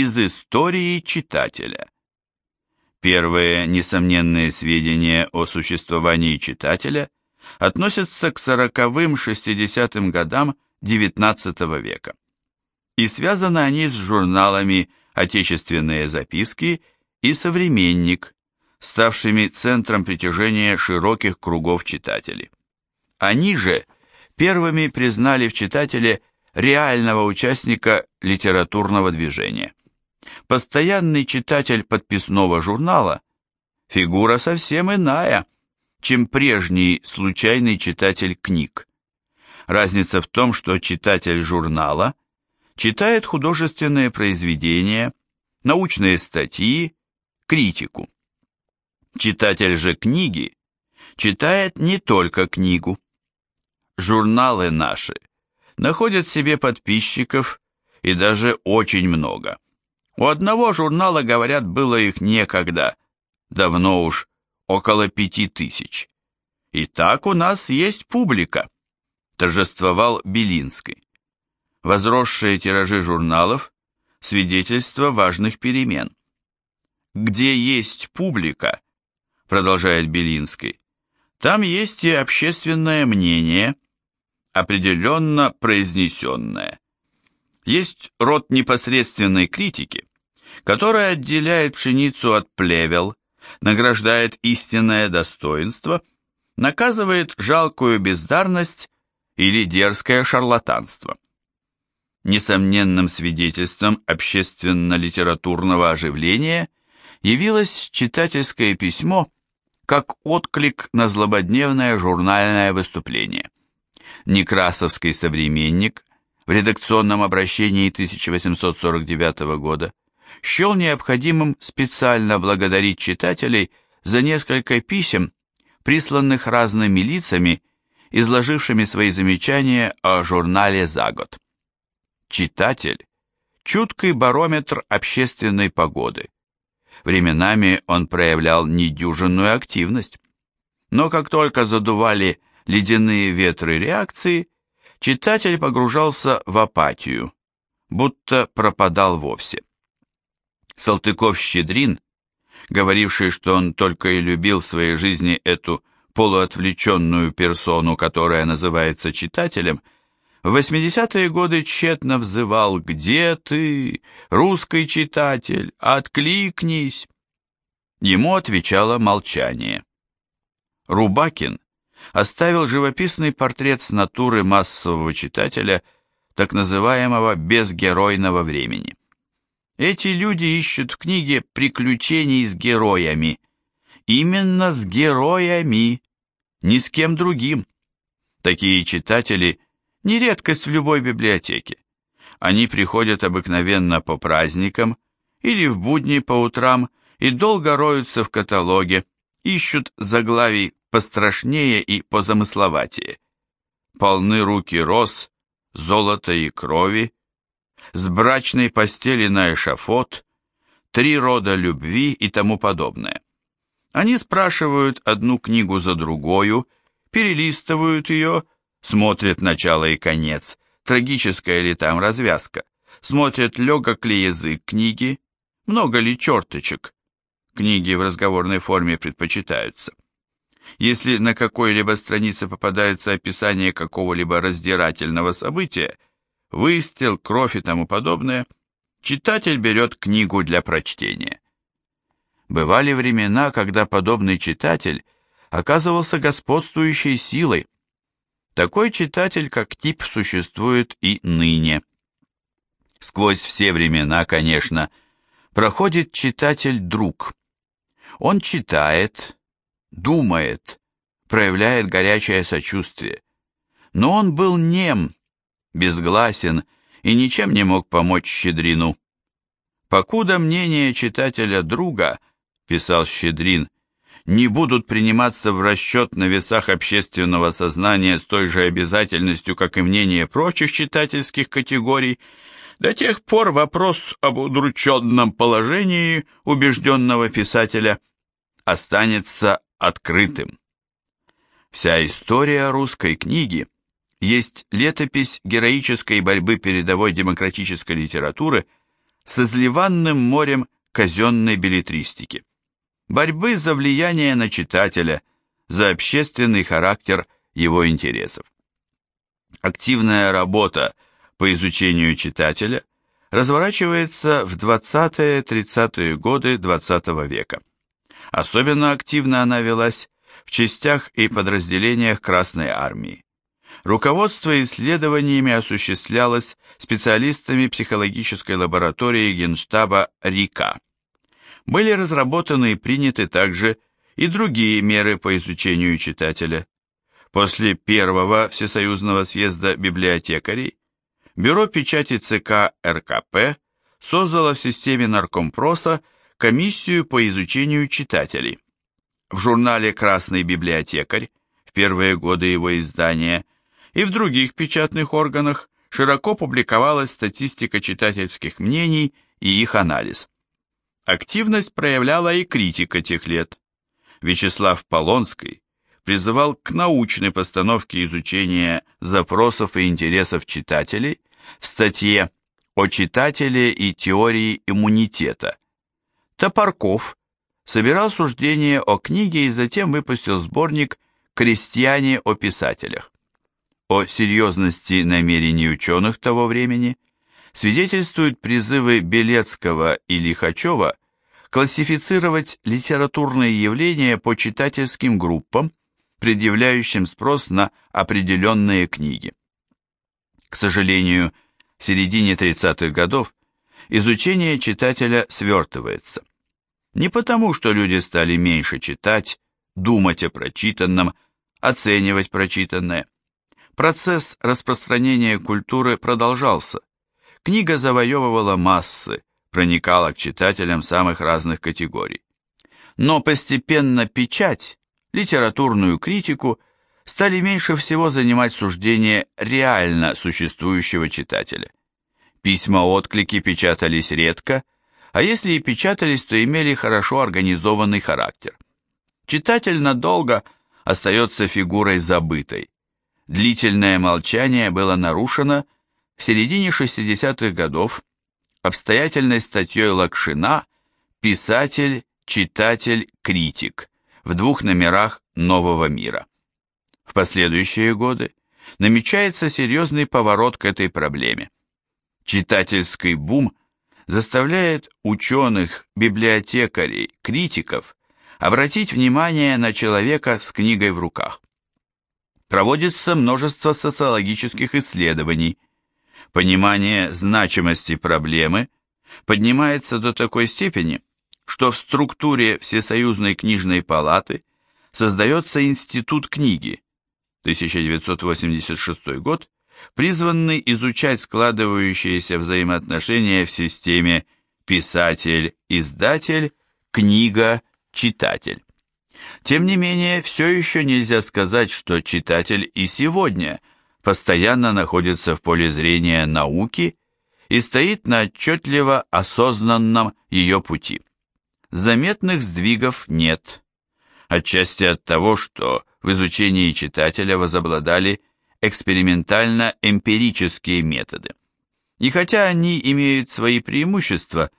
из истории читателя. Первые несомненные сведения о существовании читателя относятся к сороковым шестидесятым годам XIX века. И связаны они с журналами «Отечественные записки» и «Современник», ставшими центром притяжения широких кругов читателей. Они же первыми признали в читателе реального участника литературного движения. Постоянный читатель подписного журнала – фигура совсем иная, чем прежний случайный читатель книг. Разница в том, что читатель журнала читает художественные произведения, научные статьи, критику. Читатель же книги читает не только книгу. Журналы наши находят себе подписчиков и даже очень много. У одного журнала, говорят, было их некогда, давно уж, около пяти тысяч. И так у нас есть публика, торжествовал Белинский. Возросшие тиражи журналов – свидетельство важных перемен. Где есть публика, продолжает Белинский, там есть и общественное мнение, определенно произнесенное. Есть род непосредственной критики, которая отделяет пшеницу от плевел, награждает истинное достоинство, наказывает жалкую бездарность или дерзкое шарлатанство. Несомненным свидетельством общественно-литературного оживления явилось читательское письмо как отклик на злободневное журнальное выступление. Некрасовский современник в редакционном обращении 1849 года счел необходимым специально благодарить читателей за несколько писем, присланных разными лицами, изложившими свои замечания о журнале за год. Читатель – чуткий барометр общественной погоды. Временами он проявлял недюжинную активность. Но как только задували ледяные ветры реакции, читатель погружался в апатию, будто пропадал вовсе. Салтыков-Щедрин, говоривший, что он только и любил в своей жизни эту полуотвлеченную персону, которая называется читателем, в 80-е годы тщетно взывал «Где ты, русский читатель, откликнись!» Ему отвечало молчание. Рубакин оставил живописный портрет с натуры массового читателя, так называемого безгеройного времени. Эти люди ищут в книге приключений с героями. Именно с героями, ни с кем другим. Такие читатели – не редкость в любой библиотеке. Они приходят обыкновенно по праздникам или в будни по утрам и долго роются в каталоге, ищут заглавий пострашнее и позамысловатее. Полны руки роз, золота и крови, с брачной постели на эшафот, три рода любви и тому подобное. Они спрашивают одну книгу за другую, перелистывают ее, смотрят начало и конец, трагическая ли там развязка, смотрят, легок ли язык книги, много ли черточек. Книги в разговорной форме предпочитаются. Если на какой-либо странице попадается описание какого-либо раздирательного события, выстрел, кровь и тому подобное, читатель берет книгу для прочтения. Бывали времена, когда подобный читатель оказывался господствующей силой. Такой читатель как тип существует и ныне. Сквозь все времена, конечно, проходит читатель-друг. Он читает, думает, проявляет горячее сочувствие. Но он был нем, безгласен и ничем не мог помочь Щедрину. «Покуда мнение читателя-друга, — писал Щедрин, — не будут приниматься в расчет на весах общественного сознания с той же обязательностью, как и мнение прочих читательских категорий, до тех пор вопрос об удрученном положении убежденного писателя останется открытым. Вся история русской книги есть летопись героической борьбы передовой демократической литературы с изливанным морем казенной билетристики, борьбы за влияние на читателя, за общественный характер его интересов. Активная работа по изучению читателя разворачивается в 20-30-е годы XX -го века. Особенно активно она велась в частях и подразделениях Красной Армии. Руководство исследованиями осуществлялось специалистами психологической лаборатории Генштаба РИКа. Были разработаны и приняты также и другие меры по изучению читателя. После первого Всесоюзного съезда библиотекарей Бюро печати ЦК РКП создало в системе наркомпроса комиссию по изучению читателей. В журнале «Красный библиотекарь» в первые годы его издания и в других печатных органах широко публиковалась статистика читательских мнений и их анализ. Активность проявляла и критика тех лет. Вячеслав Полонский призывал к научной постановке изучения запросов и интересов читателей в статье «О читателе и теории иммунитета». Топорков собирал суждения о книге и затем выпустил сборник «Крестьяне о писателях». О серьезности намерений ученых того времени свидетельствуют призывы Белецкого и Лихачева классифицировать литературные явления по читательским группам, предъявляющим спрос на определенные книги. К сожалению, в середине 30-х годов изучение читателя свертывается. Не потому, что люди стали меньше читать, думать о прочитанном, оценивать прочитанное. Процесс распространения культуры продолжался. Книга завоевывала массы, проникала к читателям самых разных категорий. Но постепенно печать, литературную критику стали меньше всего занимать суждение реально существующего читателя. Письма-отклики печатались редко, а если и печатались, то имели хорошо организованный характер. Читатель надолго остается фигурой забытой. Длительное молчание было нарушено в середине 60-х годов обстоятельной статьей Лакшина «Писатель, читатель, критик» в двух номерах «Нового мира». В последующие годы намечается серьезный поворот к этой проблеме. Читательский бум заставляет ученых, библиотекарей, критиков обратить внимание на человека с книгой в руках. Проводится множество социологических исследований. Понимание значимости проблемы поднимается до такой степени, что в структуре Всесоюзной книжной палаты создается Институт книги, 1986 год, призванный изучать складывающиеся взаимоотношения в системе писатель-издатель, книга-читатель. Тем не менее, все еще нельзя сказать, что читатель и сегодня постоянно находится в поле зрения науки и стоит на отчетливо осознанном ее пути. Заметных сдвигов нет. Отчасти от того, что в изучении читателя возобладали экспериментально-эмпирические методы. И хотя они имеют свои преимущества,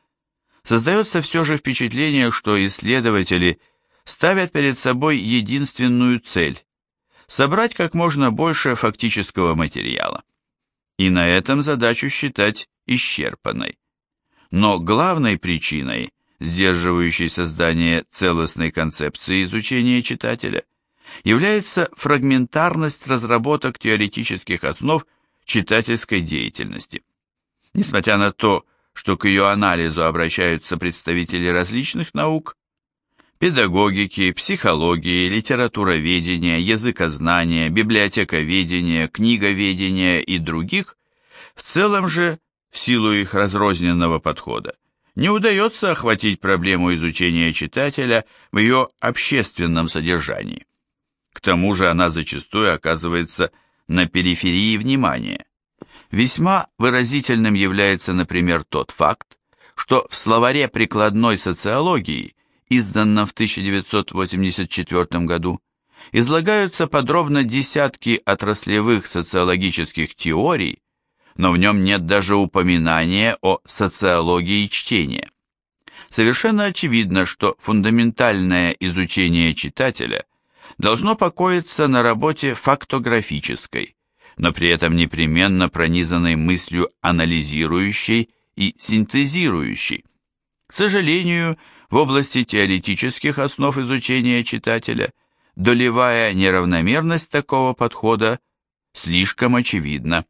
создается все же впечатление, что исследователи ставят перед собой единственную цель – собрать как можно больше фактического материала. И на этом задачу считать исчерпанной. Но главной причиной, сдерживающей создание целостной концепции изучения читателя – является фрагментарность разработок теоретических основ читательской деятельности. Несмотря на то, что к ее анализу обращаются представители различных наук, педагогики, психологии, литературоведения, языкознания, библиотековедения, книговедения и других, в целом же, в силу их разрозненного подхода, не удается охватить проблему изучения читателя в ее общественном содержании. К тому же она зачастую оказывается на периферии внимания. Весьма выразительным является, например, тот факт, что в словаре прикладной социологии, изданном в 1984 году, излагаются подробно десятки отраслевых социологических теорий, но в нем нет даже упоминания о социологии чтения. Совершенно очевидно, что фундаментальное изучение читателя должно покоиться на работе фактографической, но при этом непременно пронизанной мыслью анализирующей и синтезирующей. К сожалению, в области теоретических основ изучения читателя долевая неравномерность такого подхода слишком очевидна.